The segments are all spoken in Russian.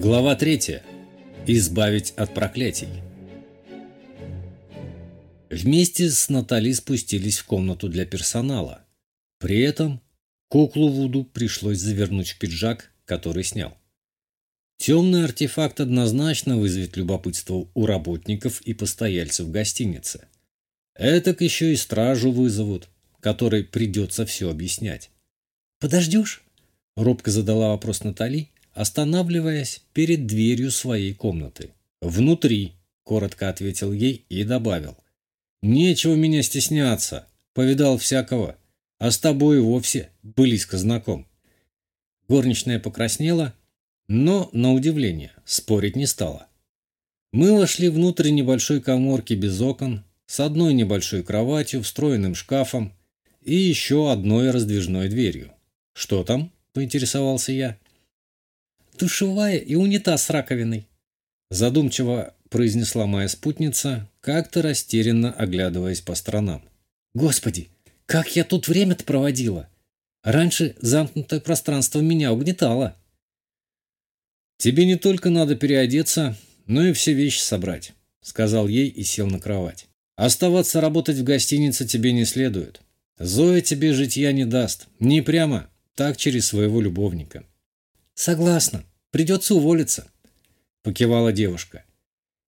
Глава 3. Избавить от проклятий. Вместе с Натали спустились в комнату для персонала. При этом куклу Вуду пришлось завернуть в пиджак, который снял. Темный артефакт однозначно вызовет любопытство у работников и постояльцев гостиницы. Этак еще и стражу вызовут, которой придется все объяснять. «Подождешь?» – робко задала вопрос Натали, останавливаясь перед дверью своей комнаты. «Внутри», – коротко ответил ей и добавил. «Нечего меня стесняться, повидал всякого, а с тобой вовсе близко знаком». Горничная покраснела, но, на удивление, спорить не стала. Мы вошли внутрь небольшой коморки без окон, с одной небольшой кроватью, встроенным шкафом и еще одной раздвижной дверью. «Что там?» – поинтересовался я. Душевая и унитаз с раковиной. Задумчиво произнесла моя спутница, как-то растерянно оглядываясь по сторонам. Господи, как я тут время-то проводила! Раньше замкнутое пространство меня угнетало. Тебе не только надо переодеться, но и все вещи собрать, сказал ей и сел на кровать. Оставаться работать в гостинице тебе не следует. Зоя тебе житья не даст, не прямо, так через своего любовника. Согласна. Придется уволиться. Покивала девушка.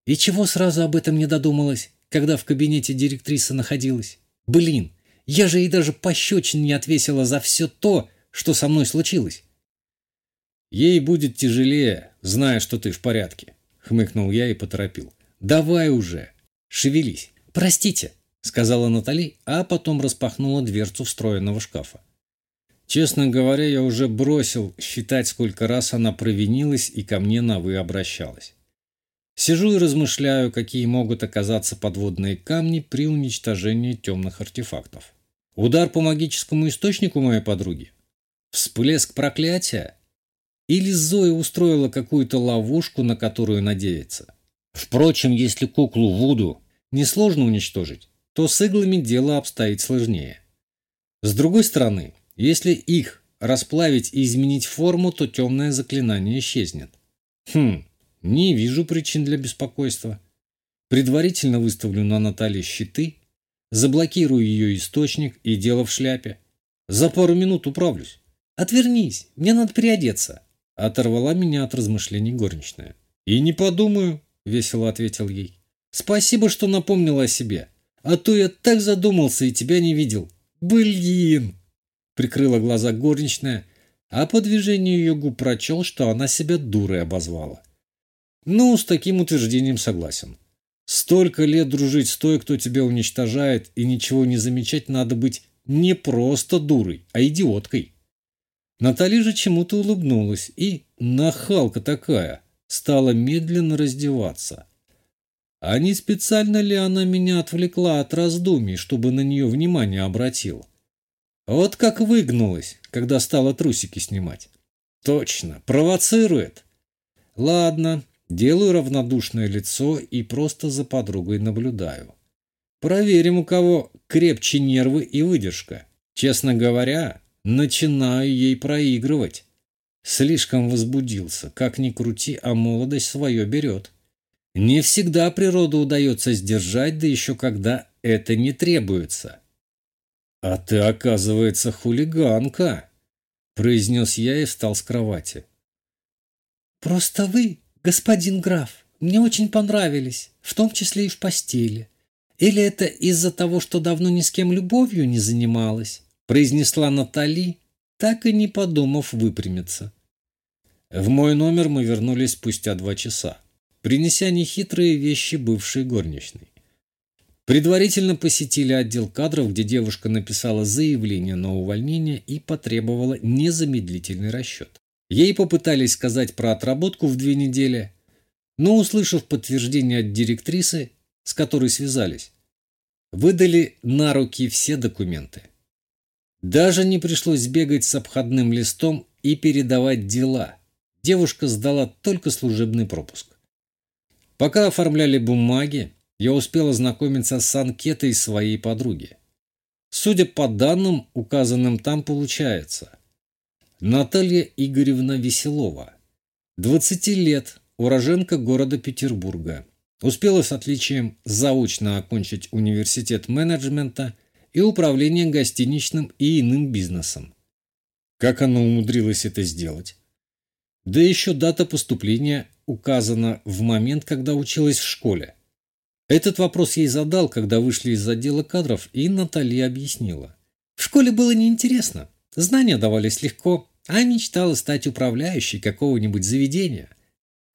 И чего сразу об этом не додумалась, когда в кабинете директриса находилась? Блин, я же ей даже пощечин не отвесила за все то, что со мной случилось. Ей будет тяжелее, зная, что ты в порядке, хмыкнул я и поторопил. Давай уже, шевелись. Простите, сказала Натали, а потом распахнула дверцу встроенного шкафа. Честно говоря, я уже бросил считать, сколько раз она провинилась и ко мне на «вы» обращалась. Сижу и размышляю, какие могут оказаться подводные камни при уничтожении темных артефактов. Удар по магическому источнику моей подруги? Всплеск проклятия? Или Зоя устроила какую-то ловушку, на которую надеется? Впрочем, если куклу Вуду несложно уничтожить, то с иглами дело обстоит сложнее. С другой стороны, если их расплавить и изменить форму, то темное заклинание исчезнет. Хм, не вижу причин для беспокойства. Предварительно выставлю на Наталье щиты, заблокирую ее источник и дело в шляпе. За пару минут управлюсь. Отвернись, мне надо переодеться. Оторвала меня от размышлений горничная. И не подумаю, весело ответил ей. Спасибо, что напомнила о себе. А то я так задумался и тебя не видел. Блин! Прикрыла глаза горничная, а по движению ее губ прочел, что она себя дурой обозвала. Ну, с таким утверждением согласен. Столько лет дружить с той, кто тебя уничтожает, и ничего не замечать, надо быть не просто дурой, а идиоткой. Натали же чему-то улыбнулась и, нахалка такая, стала медленно раздеваться. А не специально ли она меня отвлекла от раздумий, чтобы на нее внимание обратил? Вот как выгнулась, когда стала трусики снимать. Точно, провоцирует. Ладно, делаю равнодушное лицо и просто за подругой наблюдаю. Проверим, у кого крепче нервы и выдержка. Честно говоря, начинаю ей проигрывать. Слишком возбудился, как ни крути, а молодость свое берет. Не всегда природу удается сдержать, да еще когда это не требуется. «А ты, оказывается, хулиганка!» – произнес я и встал с кровати. «Просто вы, господин граф, мне очень понравились, в том числе и в постели. Или это из-за того, что давно ни с кем любовью не занималась?» – произнесла Натали, так и не подумав выпрямиться. В мой номер мы вернулись спустя два часа, принеся нехитрые вещи бывшей горничной. Предварительно посетили отдел кадров, где девушка написала заявление на увольнение и потребовала незамедлительный расчет. Ей попытались сказать про отработку в две недели, но, услышав подтверждение от директрисы, с которой связались, выдали на руки все документы. Даже не пришлось бегать с обходным листом и передавать дела. Девушка сдала только служебный пропуск. Пока оформляли бумаги, я успел ознакомиться с анкетой своей подруги. Судя по данным, указанным там получается. Наталья Игоревна Веселова. 20 лет, уроженка города Петербурга. Успела с отличием заочно окончить университет менеджмента и управления гостиничным и иным бизнесом. Как она умудрилась это сделать? Да еще дата поступления указана в момент, когда училась в школе. Этот вопрос ей задал, когда вышли из отдела кадров, и Наталья объяснила. В школе было неинтересно. Знания давались легко, а мечтала стать управляющей какого-нибудь заведения.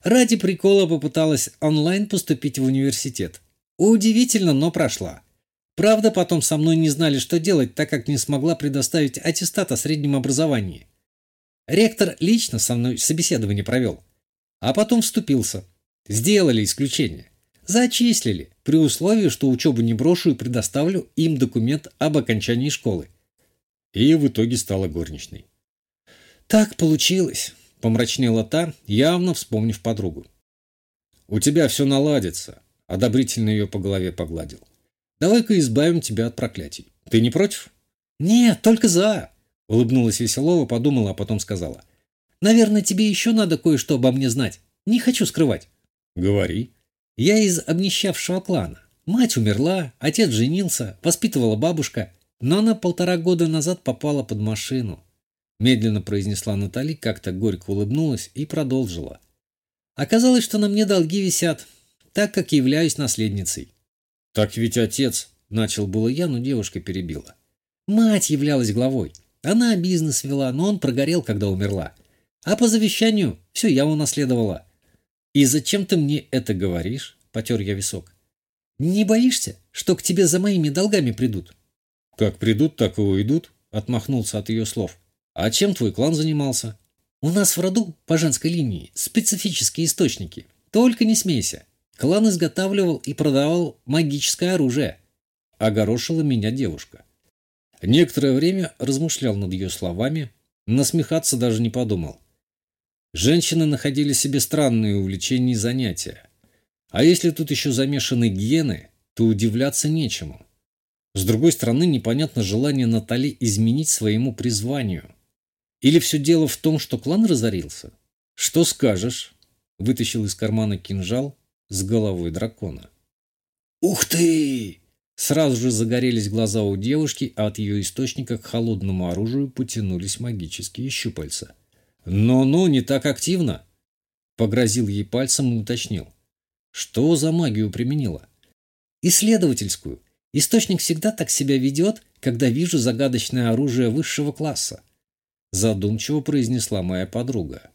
Ради прикола попыталась онлайн поступить в университет. Удивительно, но прошла. Правда, потом со мной не знали, что делать, так как не смогла предоставить аттестат о среднем образовании. Ректор лично со мной собеседование провел. А потом вступился. Сделали исключение. Зачислили, при условии, что учебу не брошу и предоставлю им документ об окончании школы. И в итоге стала горничной. «Так получилось», – помрачнела та, явно вспомнив подругу. «У тебя все наладится», – одобрительно ее по голове погладил. «Давай-ка избавим тебя от проклятий. Ты не против?» «Нет, только за», – улыбнулась Веселова, подумала, а потом сказала. «Наверное, тебе еще надо кое-что обо мне знать. Не хочу скрывать». «Говори». «Я из обнищавшего клана. Мать умерла, отец женился, воспитывала бабушка, но она полтора года назад попала под машину. Медленно произнесла Натали, как-то горько улыбнулась и продолжила. Оказалось, что на мне долги висят, так как являюсь наследницей. Так ведь отец, начал было я, но девушка перебила. Мать являлась главой. Она бизнес вела, но он прогорел, когда умерла. А по завещанию все я унаследовала. И зачем ты мне это говоришь? Потер я висок. Не боишься, что к тебе за моими долгами придут? Как придут, так и уйдут, отмахнулся от ее слов. А чем твой клан занимался? У нас в роду, по женской линии, специфические источники. Только не смейся. Клан изготавливал и продавал магическое оружие. Огорошила меня девушка. Некоторое время размышлял над ее словами, насмехаться даже не подумал. Женщины находили себе странные увлечения и занятия. А если тут еще замешаны гены, то удивляться нечему. С другой стороны, непонятно желание Натали изменить своему призванию. Или все дело в том, что клан разорился? Что скажешь? Вытащил из кармана кинжал с головой дракона. Ух ты! Сразу же загорелись глаза у девушки, а от ее источника к холодному оружию потянулись магические щупальца. «Но-но, не так активно!» Погрозил ей пальцем и уточнил. «Что за магию применила?» «Исследовательскую. Источник всегда так себя ведет, когда вижу загадочное оружие высшего класса задумчиво произнесла моя подруга.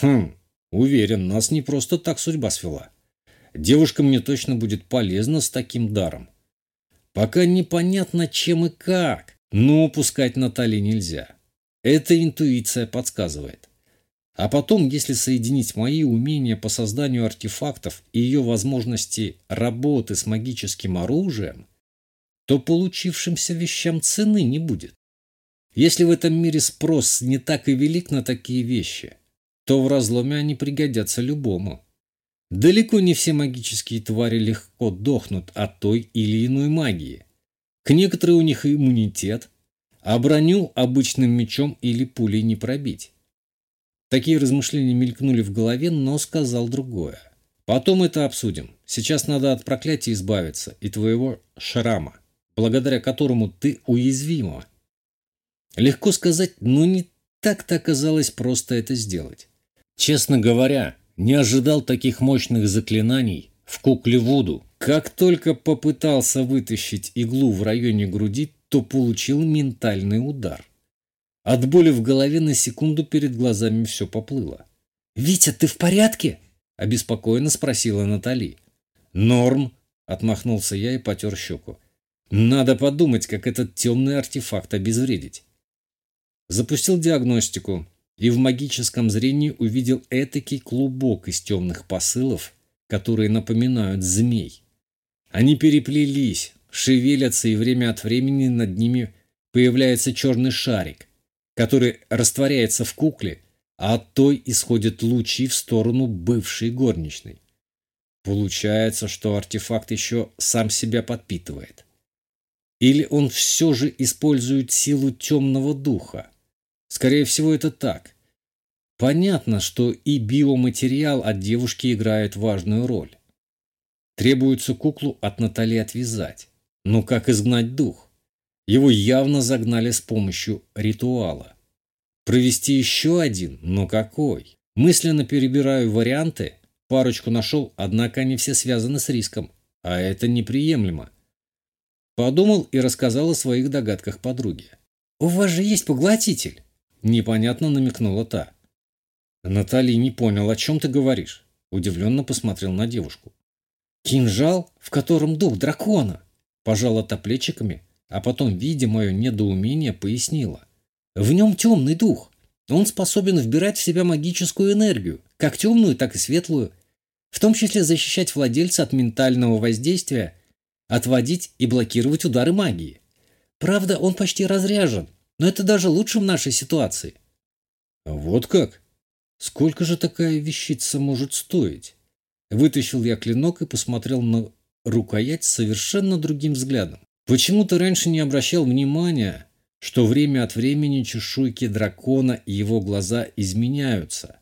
Хм, уверен, нас не просто так судьба свела. Девушка мне точно будет полезна с таким даром. Пока непонятно чем и как, но упускать Натали нельзя. Это интуиция подсказывает. А потом, если соединить мои умения по созданию артефактов и ее возможности работы с магическим оружием, то получившимся вещам цены не будет. Если в этом мире спрос не так и велик на такие вещи, то в разломе они пригодятся любому. Далеко не все магические твари легко дохнут от той или иной магии. К некоторым у них иммунитет, а броню обычным мечом или пулей не пробить. Такие размышления мелькнули в голове, но сказал другое. Потом это обсудим. Сейчас надо от проклятия избавиться и твоего шрама, благодаря которому ты уязвима. Легко сказать, но не так-то оказалось просто это сделать. Честно говоря, не ожидал таких мощных заклинаний в кукле Вуду. Как только попытался вытащить иглу в районе груди, то получил ментальный удар. От боли в голове на секунду перед глазами все поплыло. «Витя, ты в порядке?» – обеспокоенно спросила Натали. «Норм», – отмахнулся я и потер щеку. «Надо подумать, как этот темный артефакт обезвредить». Запустил диагностику и в магическом зрении увидел этакий клубок из темных посылов, которые напоминают змей. Они переплелись, шевелятся, и время от времени над ними появляется черный шарик, который растворяется в кукле, а от той исходят лучи в сторону бывшей горничной. Получается, что артефакт еще сам себя подпитывает. Или он все же использует силу темного духа? Скорее всего, это так. Понятно, что и биоматериал от девушки играет важную роль. Требуется куклу от Натали отвязать. Но как изгнать дух? Его явно загнали с помощью ритуала. Провести еще один? Но какой? Мысленно перебираю варианты. Парочку нашел, однако они все связаны с риском. А это неприемлемо. Подумал и рассказал о своих догадках подруге. «У вас же есть поглотитель!» Непонятно намекнула та. Натали не понял, о чем ты говоришь. Удивленно посмотрел на девушку. «Кинжал, в котором дух дракона!» Пожала топлечиками, а потом, видя мое недоумение, пояснила. «В нем темный дух. Он способен вбирать в себя магическую энергию, как темную, так и светлую, в том числе защищать владельца от ментального воздействия, отводить и блокировать удары магии. Правда, он почти разряжен, но это даже лучше в нашей ситуации». «Вот как? Сколько же такая вещица может стоить?» Вытащил я клинок и посмотрел на рукоять совершенно другим взглядом. Почему-то раньше не обращал внимания, что время от времени чешуйки дракона и его глаза изменяются.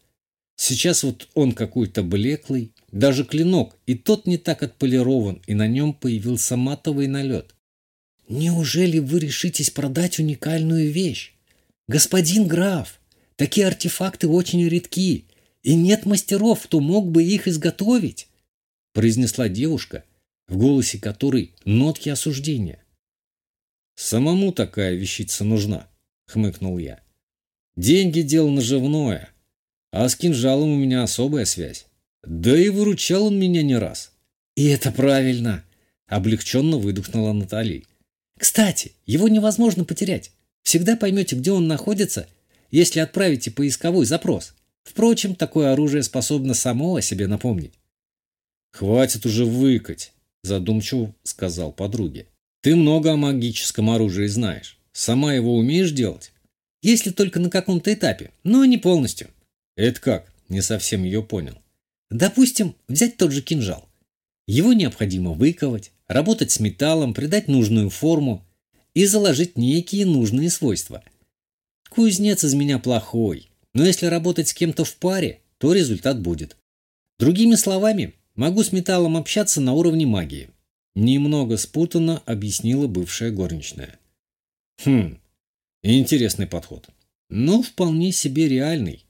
Сейчас вот он какой-то блеклый, даже клинок, и тот не так отполирован, и на нем появился матовый налет. «Неужели вы решитесь продать уникальную вещь? Господин граф, такие артефакты очень редки, и нет мастеров, кто мог бы их изготовить», произнесла девушка, в голосе которой нотки осуждения. «Самому такая вещица нужна», — хмыкнул я. «Деньги — дело наживное, а с кинжалом у меня особая связь. Да и выручал он меня не раз». «И это правильно», — облегченно выдохнула Натали. «Кстати, его невозможно потерять. Всегда поймете, где он находится, если отправите поисковой запрос. Впрочем, такое оружие способно само о себе напомнить. «Хватит уже выкать», – задумчиво сказал подруге. «Ты много о магическом оружии знаешь. Сама его умеешь делать?» «Если только на каком-то этапе, но не полностью». «Это как?» – не совсем ее понял. «Допустим, взять тот же кинжал. Его необходимо выковать, работать с металлом, придать нужную форму и заложить некие нужные свойства. Кузнец из меня плохой, но если работать с кем-то в паре, то результат будет. Другими словами, могу с металлом общаться на уровне магии. Немного спутанно объяснила бывшая горничная. Хм, интересный подход. Но вполне себе реальный.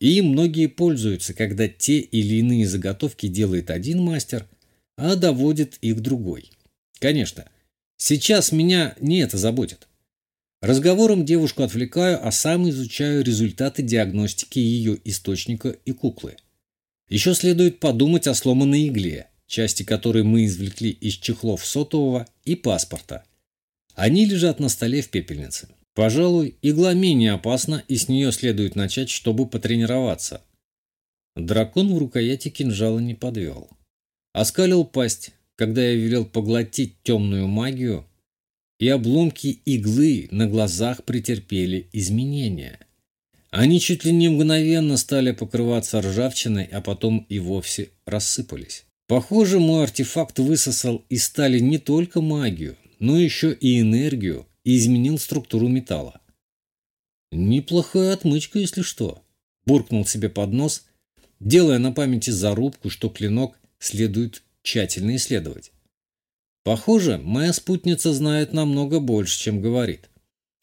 И многие пользуются, когда те или иные заготовки делает один мастер, а доводит их другой. Конечно, сейчас меня не это заботит. Разговором девушку отвлекаю, а сам изучаю результаты диагностики ее источника и куклы. Еще следует подумать о сломанной игле, части которой мы извлекли из чехлов сотового и паспорта. Они лежат на столе в пепельнице. Пожалуй, игла менее опасна, и с нее следует начать, чтобы потренироваться. Дракон в рукояти кинжала не подвел. Оскалил пасть, когда я велел поглотить темную магию, и обломки иглы на глазах претерпели изменения. Они чуть ли не мгновенно стали покрываться ржавчиной, а потом и вовсе рассыпались. Похоже, мой артефакт высосал из стали не только магию, но еще и энергию и изменил структуру металла. Неплохая отмычка, если что. Буркнул себе под нос, делая на памяти зарубку, что клинок следует тщательно исследовать. Похоже, моя спутница знает намного больше, чем говорит.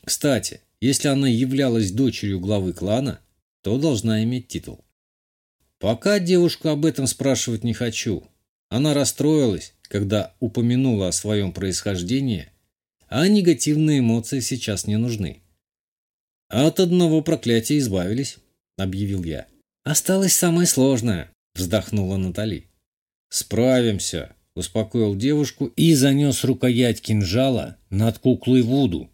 Кстати, если она являлась дочерью главы клана, то должна иметь титул. Пока девушку об этом спрашивать не хочу. Она расстроилась, когда упомянула о своем происхождении, а негативные эмоции сейчас не нужны. «От одного проклятия избавились», — объявил я. «Осталось самое сложное», — вздохнула Натали. «Справимся», успокоил девушку и занес рукоять кинжала над куклой Вуду.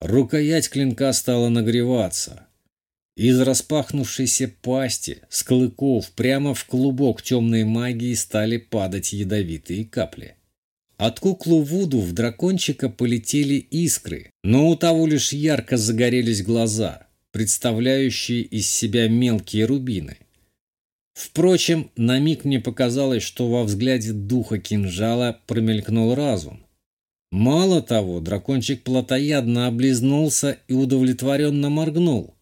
Рукоять клинка стала нагреваться. Из распахнувшейся пасти, с клыков, прямо в клубок темной магии стали падать ядовитые капли. От куклы Вуду в дракончика полетели искры, но у того лишь ярко загорелись глаза, представляющие из себя мелкие рубины. Впрочем, на миг мне показалось, что во взгляде духа кинжала промелькнул разум. Мало того, дракончик плотоядно облизнулся и удовлетворенно моргнул.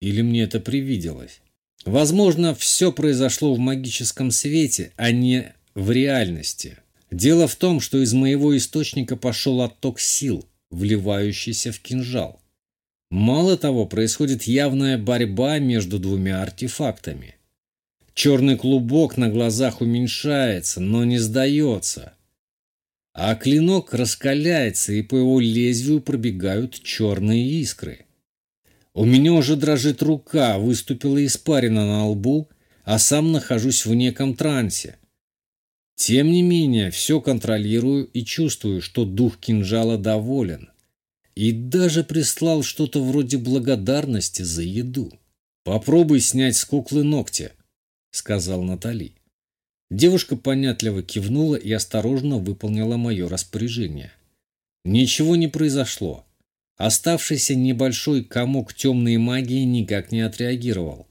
Или мне это привиделось? Возможно, все произошло в магическом свете, а не в реальности. Дело в том, что из моего источника пошел отток сил, вливающийся в кинжал. Мало того, происходит явная борьба между двумя артефактами. Черный клубок на глазах уменьшается, но не сдается. А клинок раскаляется, и по его лезвию пробегают черные искры. У меня уже дрожит рука, выступила испарина на лбу, а сам нахожусь в неком трансе. Тем не менее, все контролирую и чувствую, что дух кинжала доволен. И даже прислал что-то вроде благодарности за еду. «Попробуй снять с куклы ногти», — сказал Натали. Девушка понятливо кивнула и осторожно выполнила мое распоряжение. Ничего не произошло. Оставшийся небольшой комок темной магии никак не отреагировал.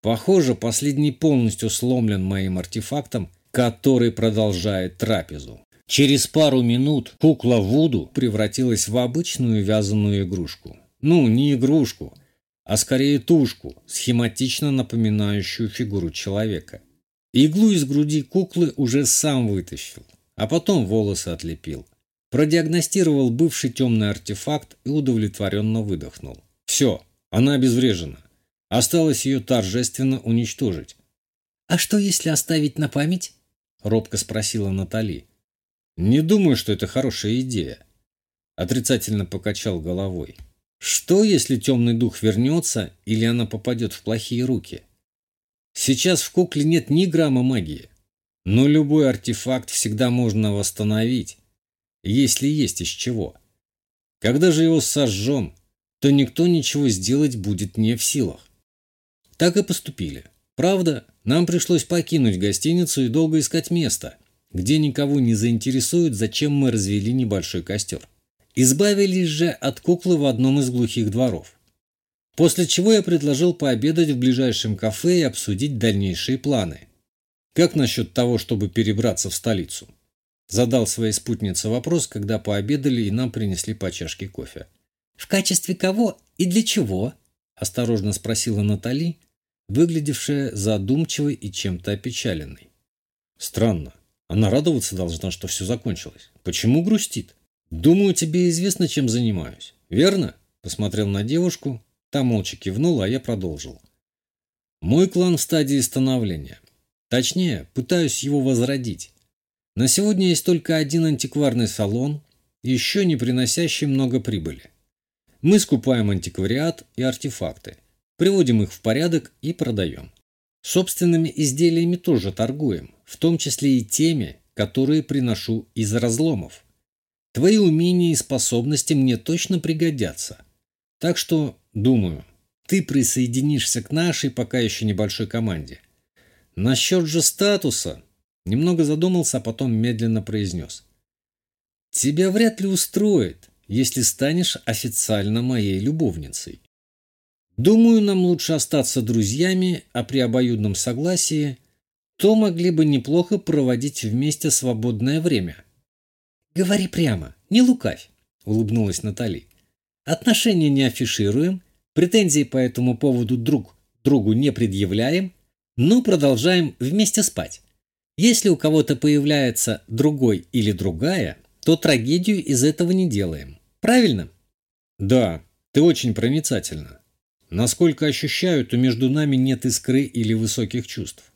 Похоже, последний полностью сломлен моим артефактом, который продолжает трапезу. Через пару минут кукла Вуду превратилась в обычную вязаную игрушку. Ну, не игрушку, а скорее тушку, схематично напоминающую фигуру человека. Иглу из груди куклы уже сам вытащил, а потом волосы отлепил. Продиагностировал бывший темный артефакт и удовлетворенно выдохнул. Все, она обезврежена. Осталось ее торжественно уничтожить. «А что, если оставить на память?» – робко спросила Натали. Не думаю, что это хорошая идея. Отрицательно покачал головой. Что, если темный дух вернется или она попадет в плохие руки? Сейчас в кукле нет ни грамма магии. Но любой артефакт всегда можно восстановить, если есть из чего. Когда же его сожжем, то никто ничего сделать будет не в силах. Так и поступили. Правда, нам пришлось покинуть гостиницу и долго искать место, где никого не заинтересует, зачем мы развели небольшой костер. Избавились же от куклы в одном из глухих дворов. После чего я предложил пообедать в ближайшем кафе и обсудить дальнейшие планы. Как насчет того, чтобы перебраться в столицу? Задал своей спутнице вопрос, когда пообедали и нам принесли по чашке кофе. «В качестве кого и для чего?» – осторожно спросила Натали, выглядевшая задумчивой и чем-то опечаленной. «Странно. Она радоваться должна, что все закончилось. Почему грустит? Думаю, тебе известно, чем занимаюсь. Верно? Посмотрел на девушку. Та молча кивнула, а я продолжил. Мой клан в стадии становления. Точнее, пытаюсь его возродить. На сегодня есть только один антикварный салон, еще не приносящий много прибыли. Мы скупаем антиквариат и артефакты, приводим их в порядок и продаем. Собственными изделиями тоже торгуем, в том числе и теми, которые приношу из разломов. Твои умения и способности мне точно пригодятся. Так что, думаю, ты присоединишься к нашей пока еще небольшой команде. Насчет же статуса, немного задумался, а потом медленно произнес. Тебя вряд ли устроит, если станешь официально моей любовницей. Думаю, нам лучше остаться друзьями, а при обоюдном согласии то могли бы неплохо проводить вместе свободное время. «Говори прямо, не лукавь», — улыбнулась Натали. «Отношения не афишируем, претензий по этому поводу друг другу не предъявляем, но продолжаем вместе спать. Если у кого-то появляется другой или другая, то трагедию из этого не делаем. Правильно?» «Да, ты очень проницательна. Насколько ощущаю, то между нами нет искры или высоких чувств.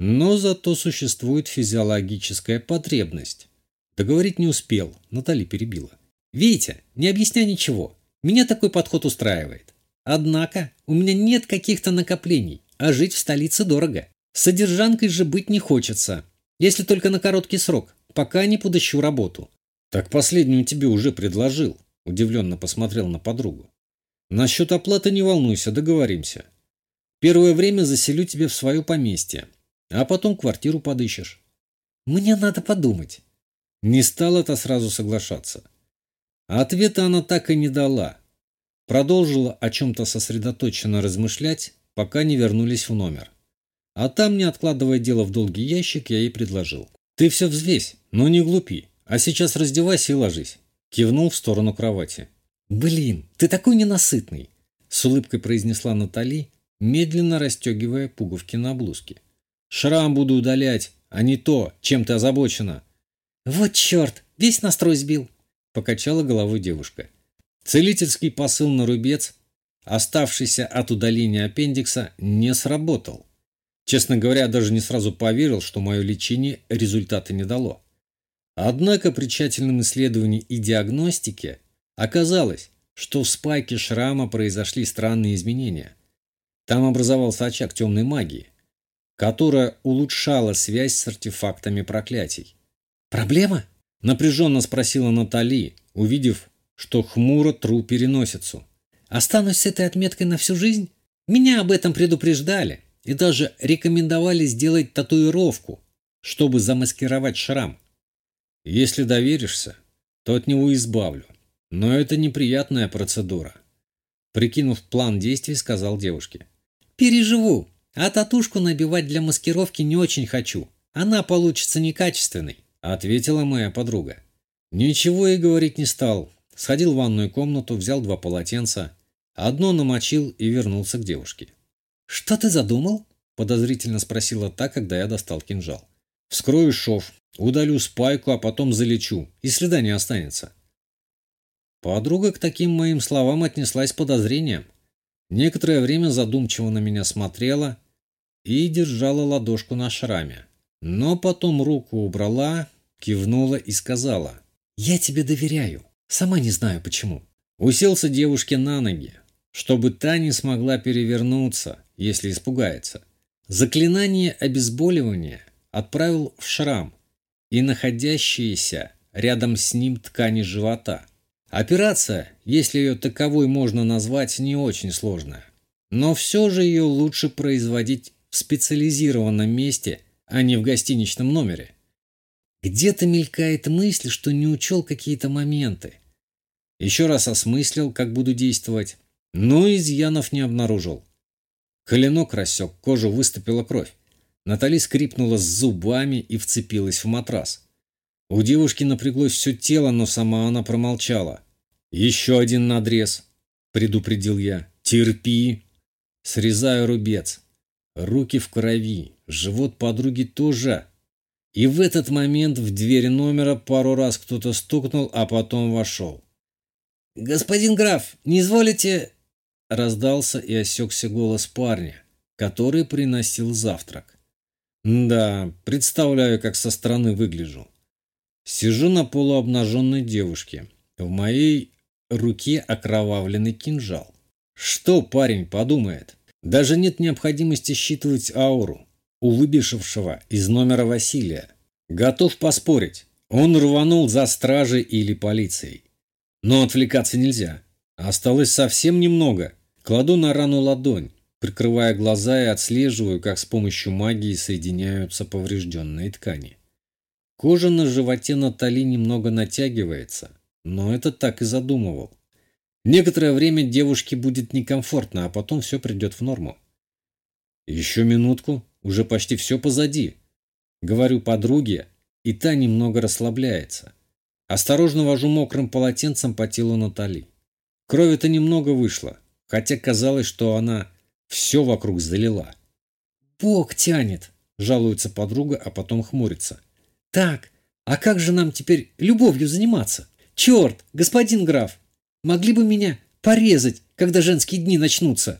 Но зато существует физиологическая потребность. Договорить не успел, Натали перебила. «Витя, не объясняй ничего. Меня такой подход устраивает. Однако у меня нет каких-то накоплений, а жить в столице дорого. Содержанкой же быть не хочется, если только на короткий срок, пока не подыщу работу». «Так последнюю тебе уже предложил», – удивленно посмотрел на подругу. Насчет оплаты не волнуйся, договоримся. Первое время заселю тебе в свое поместье, а потом квартиру подыщешь. Мне надо подумать. Не стал это сразу соглашаться. А ответа она так и не дала. Продолжила о чем-то сосредоточенно размышлять, пока не вернулись в номер. А там, не откладывая дело в долгий ящик, я ей предложил. Ты все взвесь, но не глупи. А сейчас раздевайся и ложись. Кивнул в сторону кровати. «Блин, ты такой ненасытный!» с улыбкой произнесла Натали, медленно расстегивая пуговки на блузке. «Шрам буду удалять, а не то, чем ты озабочена». «Вот черт, весь настрой сбил», — покачала головой девушка. Целительский посыл на рубец, оставшийся от удаления аппендикса, не сработал. Честно говоря, даже не сразу поверил, что мое лечение результата не дало. Однако при тщательном исследовании и диагностике оказалось, что в спайке шрама произошли странные изменения. Там образовался очаг темной магии, которая улучшала связь с артефактами проклятий. «Проблема?» – напряженно спросила Натали, увидев, что хмуро тру переносицу. «Останусь с этой отметкой на всю жизнь? Меня об этом предупреждали и даже рекомендовали сделать татуировку, чтобы замаскировать шрам. Если доверишься, то от него избавлю. Но это неприятная процедура. Прикинув план действий, сказал девушке. Переживу. А татушку набивать для маскировки не очень хочу. Она получится некачественной, ответила моя подруга. Ничего и говорить не стал. Сходил в ванную комнату, взял два полотенца, одно намочил и вернулся к девушке. «Что ты задумал?» – подозрительно спросила та, когда я достал кинжал. «Вскрою шов, удалю спайку, а потом залечу, и следа не останется». Подруга к таким моим словам отнеслась подозрением. Некоторое время задумчиво на меня смотрела и держала ладошку на шраме. Но потом руку убрала, кивнула и сказала. «Я тебе доверяю. Сама не знаю почему». Уселся девушке на ноги, чтобы та не смогла перевернуться, если испугается. Заклинание обезболивания отправил в шрам и находящиеся рядом с ним ткани живота – Операция, если ее таковой можно назвать, не очень сложная. Но все же ее лучше производить в специализированном месте, а не в гостиничном номере. Где-то мелькает мысль, что не учел какие-то моменты. Еще раз осмыслил, как буду действовать, но изъянов не обнаружил. Коленок рассек, кожу выступила кровь. Натали скрипнула с зубами и вцепилась в матрас. У девушки напряглось все тело, но сама она промолчала. «Еще один надрез», — предупредил я. «Терпи». Срезаю рубец. Руки в крови, живот подруги тоже. И в этот момент в двери номера пару раз кто-то стукнул, а потом вошел. «Господин граф, не изволите...» Раздался и осекся голос парня, который приносил завтрак. Да, представляю, как со стороны выгляжу. Сижу на полуобнаженной девушке. В моей руке окровавленный кинжал. Что парень подумает? Даже нет необходимости считывать ауру у выбежавшего из номера Василия. Готов поспорить, он рванул за стражей или полицией. Но отвлекаться нельзя. Осталось совсем немного. Кладу на рану ладонь, прикрывая глаза и отслеживаю, как с помощью магии соединяются поврежденные ткани. Кожа на животе Натали немного натягивается, но это так и задумывал. Некоторое время девушке будет некомфортно, а потом все придет в норму. Еще минутку, уже почти все позади. Говорю подруге, и та немного расслабляется. Осторожно вожу мокрым полотенцем по телу Натали. Крови-то немного вышло, хотя казалось, что она все вокруг залила. «Бог тянет!» – жалуется подруга, а потом хмурится – так, а как же нам теперь любовью заниматься? Черт, господин граф, могли бы меня порезать, когда женские дни начнутся?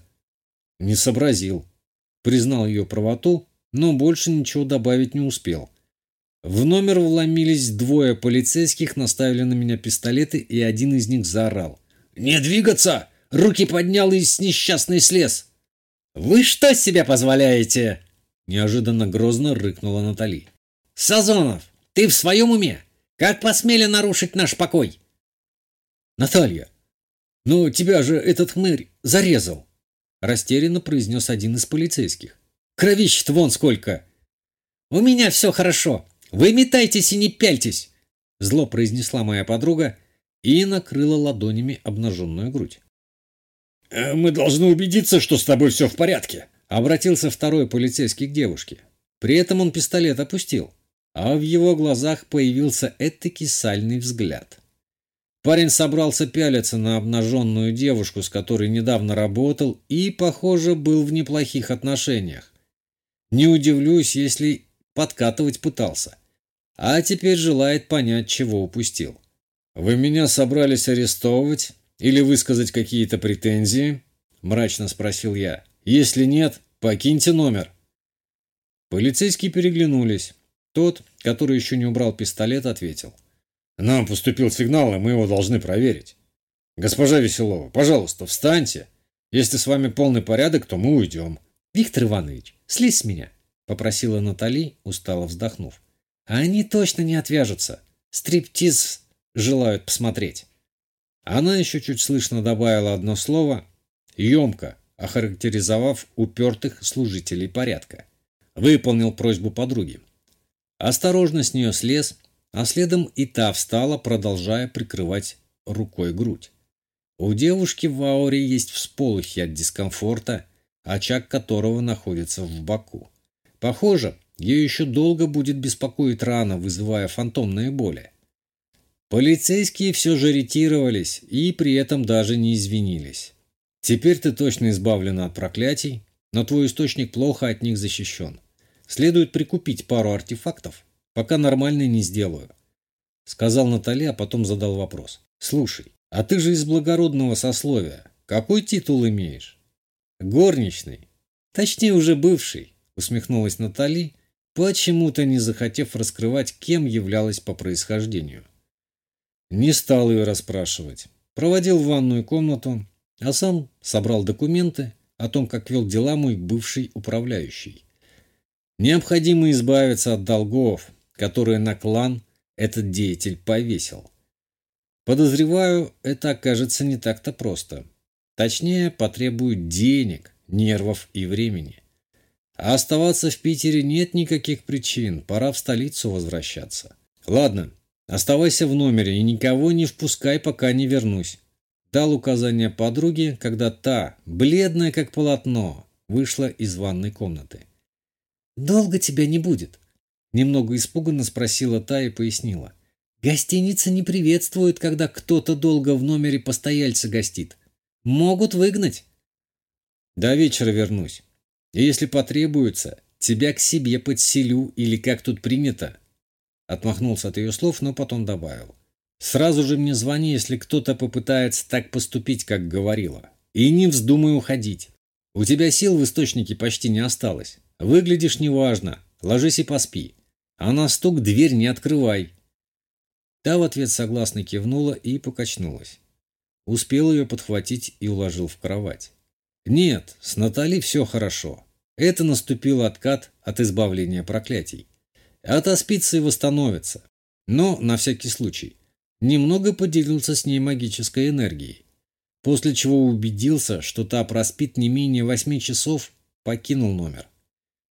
Не сообразил. Признал ее правоту, но больше ничего добавить не успел. В номер вломились двое полицейских, наставили на меня пистолеты, и один из них заорал. «Не двигаться! Руки поднял и с несчастный слез!» «Вы что себе позволяете?» Неожиданно грозно рыкнула Натали. Сазонов, ты в своем уме? Как посмели нарушить наш покой? Наталья, ну тебя же этот хмырь зарезал, растерянно произнес один из полицейских. Кровищ-то вон сколько. У меня все хорошо. Вы метайтесь и не пяльтесь, зло произнесла моя подруга и накрыла ладонями обнаженную грудь. «Э, «Мы должны убедиться, что с тобой все в порядке», — обратился второй полицейский к девушке. При этом он пистолет опустил а в его глазах появился этакий сальный взгляд. Парень собрался пялиться на обнаженную девушку, с которой недавно работал, и, похоже, был в неплохих отношениях. Не удивлюсь, если подкатывать пытался. А теперь желает понять, чего упустил. «Вы меня собрались арестовывать или высказать какие-то претензии?» – мрачно спросил я. «Если нет, покиньте номер». Полицейские переглянулись. Тот, который еще не убрал пистолет, ответил. Нам поступил сигнал, и мы его должны проверить. Госпожа Веселова, пожалуйста, встаньте. Если с вами полный порядок, то мы уйдем. Виктор Иванович, слезь с меня, попросила Натали, устало вздохнув. А они точно не отвяжутся. Стриптиз желают посмотреть. Она еще чуть слышно добавила одно слово, емко охарактеризовав упертых служителей порядка. Выполнил просьбу подруги. Осторожно с нее слез, а следом и та встала, продолжая прикрывать рукой грудь. У девушки в ауре есть всполохи от дискомфорта, очаг которого находится в боку. Похоже, ее еще долго будет беспокоить рана, вызывая фантомные боли. Полицейские все же ретировались и при этом даже не извинились. Теперь ты точно избавлена от проклятий, но твой источник плохо от них защищен. Следует прикупить пару артефактов, пока нормальный не сделаю. Сказал Наталья, а потом задал вопрос. Слушай, а ты же из благородного сословия. Какой титул имеешь? Горничный. Точнее, уже бывший, усмехнулась Натали, почему-то не захотев раскрывать, кем являлась по происхождению. Не стал ее расспрашивать. Проводил в ванную комнату, а сам собрал документы о том, как вел дела мой бывший управляющий. Необходимо избавиться от долгов, которые на клан этот деятель повесил. Подозреваю, это окажется не так-то просто. Точнее, потребует денег, нервов и времени. А оставаться в Питере нет никаких причин, пора в столицу возвращаться. Ладно, оставайся в номере и никого не впускай, пока не вернусь. Дал указание подруге, когда та, бледная как полотно, вышла из ванной комнаты. «Долго тебя не будет?» Немного испуганно спросила та и пояснила. «Гостиница не приветствует, когда кто-то долго в номере постояльца гостит. Могут выгнать». «До вечера вернусь. И если потребуется, тебя к себе подселю или как тут принято». Отмахнулся от ее слов, но потом добавил. «Сразу же мне звони, если кто-то попытается так поступить, как говорила. И не вздумай уходить. У тебя сил в источнике почти не осталось. Выглядишь неважно. Ложись и поспи. А на стук дверь не открывай. Та в ответ согласно кивнула и покачнулась. Успел ее подхватить и уложил в кровать. Нет, с Натали все хорошо. Это наступил откат от избавления проклятий. Отоспится и восстановится. Но, на всякий случай, немного поделился с ней магической энергией. После чего убедился, что та проспит не менее восьми часов, покинул номер.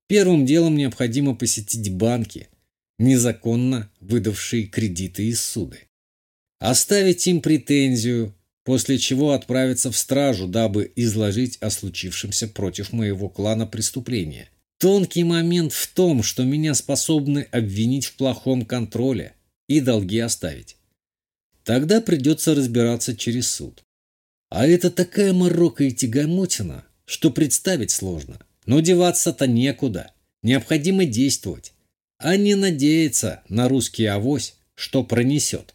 Первым делом необходимо посетить банки, незаконно выдавшие кредиты и суды. Оставить им претензию, после чего отправиться в стражу, дабы изложить о случившемся против моего клана преступление. Тонкий момент в том, что меня способны обвинить в плохом контроле и долги оставить. Тогда придется разбираться через суд. А это такая морока и тягомотина, что представить сложно – но деваться-то некуда. Необходимо действовать, а не надеяться на русский авось, что пронесет.